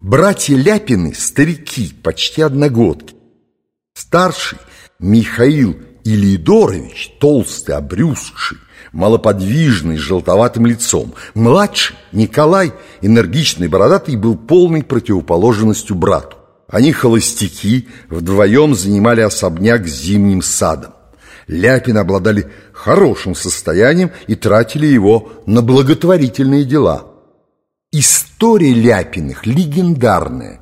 Братья Ляпины – старики, почти одногодки. Старший Михаил Илидорович, толстый, обрюзгший, малоподвижный, с желтоватым лицом. Младший Николай, энергичный, бородатый, был полной противоположностью брату. Они холостяки, вдвоем занимали особняк с зимним садом. Ляпины обладали хорошим состоянием и тратили его на благотворительные дела. История Ляпиных легендарная,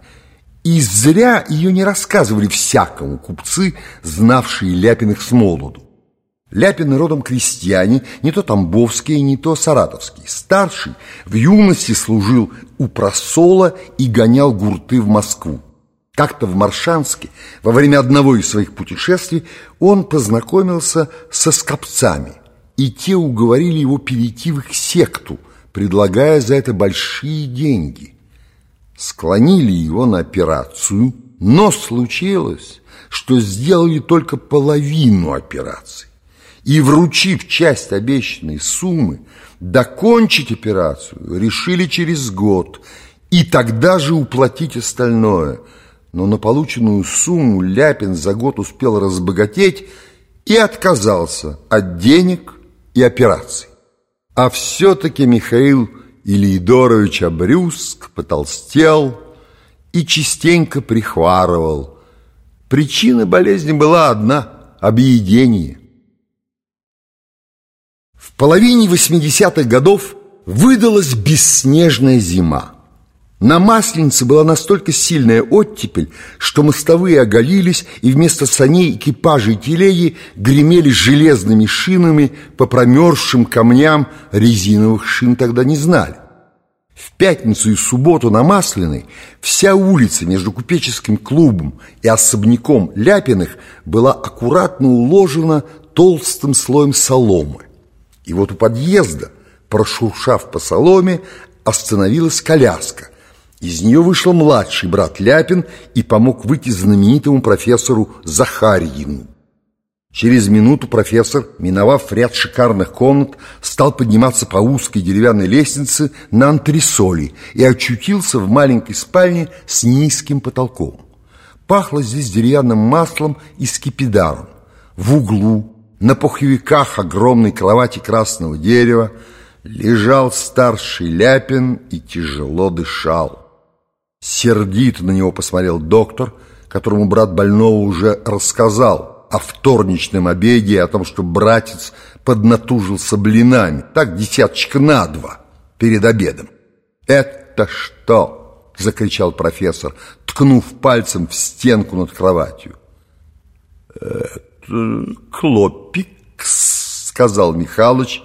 и зря ее не рассказывали всякому купцы, знавшие Ляпиных с молоду. Ляпины родом крестьяне, не то тамбовские, не то саратовские. Старший в юности служил у просола и гонял гурты в Москву. Как-то в Маршанске, во время одного из своих путешествий, он познакомился со скопцами, и те уговорили его перейти в их секту, предлагая за это большие деньги. Склонили его на операцию, но случилось, что сделали только половину операции. И, вручив часть обещанной суммы, докончить операцию решили через год и тогда же уплатить остальное – но на полученную сумму Ляпин за год успел разбогатеть и отказался от денег и операций. А все-таки Михаил Ильидорович Обрюск потолстел и частенько прихварывал. Причина болезни была одна – объедение. В половине 80-х годов выдалась бесснежная зима. На Масленице была настолько сильная оттепель, что мостовые оголились, и вместо саней экипажи и телеги гремели железными шинами по промерзшим камням, резиновых шин тогда не знали. В пятницу и субботу на Масляной вся улица между купеческим клубом и особняком Ляпиных была аккуратно уложена толстым слоем соломы. И вот у подъезда, прошуршав по соломе, остановилась коляска, из нее вышел младший брат Ляпин и помог выйти знаменитому профессору Захарьину. Через минуту профессор, миновав ряд шикарных комнат, стал подниматься по узкой деревянной лестнице на антресоли и очутился в маленькой спальне с низким потолком. Пахло здесь деревянным маслом и скипидаром. В углу, на пуховиках огромной кровати красного дерева, лежал старший Ляпин и тяжело дышал. Сердито на него посмотрел доктор, которому брат больного уже рассказал о вторничном обеде и о том, что братец поднатужился блинами, так десяточка на два перед обедом. «Это что?» — закричал профессор, ткнув пальцем в стенку над кроватью. «Это клопикс», — сказал Михалыч,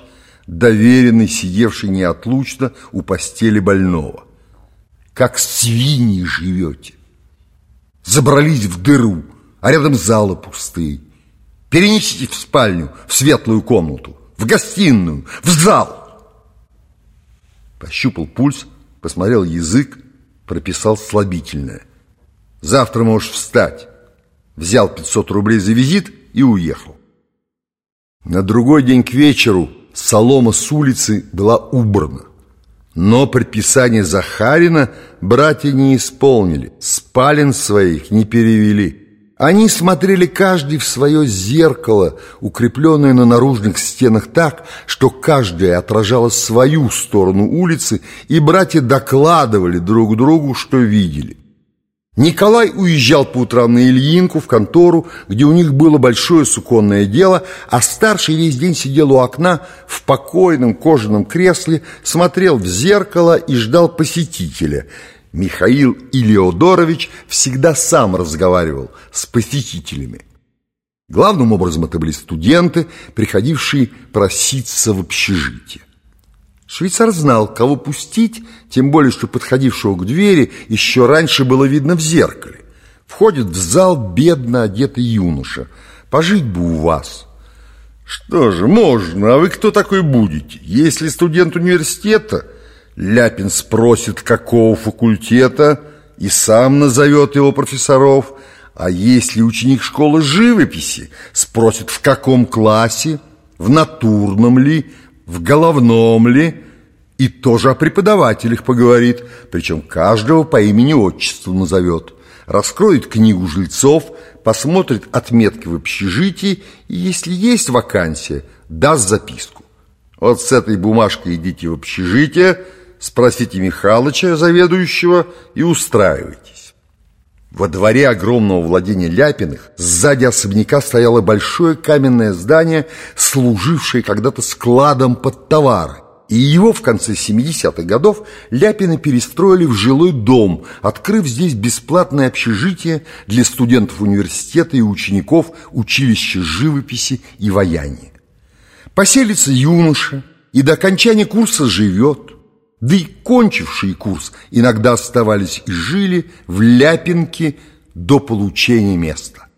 доверенный, сидевший неотлучно у постели больного как свиньи живете. Забрались в дыру, а рядом залы пустые. Перенесите в спальню, в светлую комнату, в гостиную, в зал. Пощупал пульс, посмотрел язык, прописал слабительное. Завтра можешь встать. Взял 500 рублей за визит и уехал. На другой день к вечеру солома с улицы была убрана. Но предписание Захарина братья не исполнили, спален своих не перевели. Они смотрели каждый в свое зеркало, укрепленное на наружных стенах так, что каждое отражало свою сторону улицы, и братья докладывали друг другу, что видели. Николай уезжал по утрам на Ильинку в контору, где у них было большое суконное дело, а старший весь день сидел у окна в покойном кожаном кресле, смотрел в зеркало и ждал посетителя. Михаил Илиодорович всегда сам разговаривал с посетителями. Главным образом это были студенты, приходившие проситься в общежитие. Швейцар знал, кого пустить, тем более, что подходившего к двери еще раньше было видно в зеркале. Входит в зал бедно одетый юноша. «Пожить бы у вас». «Что же, можно. А вы кто такой будете? Если студент университета...» Ляпин спросит, какого факультета, и сам назовет его профессоров. А если ученик школы живописи, спросит, в каком классе, в натурном ли, в головном ли, И тоже о преподавателях поговорит, причем каждого по имени-отчеству назовет. Раскроет книгу жильцов, посмотрит отметки в общежитии и, если есть вакансия, даст записку. Вот с этой бумажкой идите в общежитие, спросите Михалыча, заведующего, и устраивайтесь. Во дворе огромного владения Ляпиных сзади особняка стояло большое каменное здание, служившее когда-то складом под товары. И его в конце 70-х годов Ляпины перестроили в жилой дом, открыв здесь бесплатное общежитие для студентов университета и учеников училища живописи и ваяния. Поселится юноша и до окончания курса живет. Да и кончившие курс иногда оставались и жили в Ляпинке до получения места.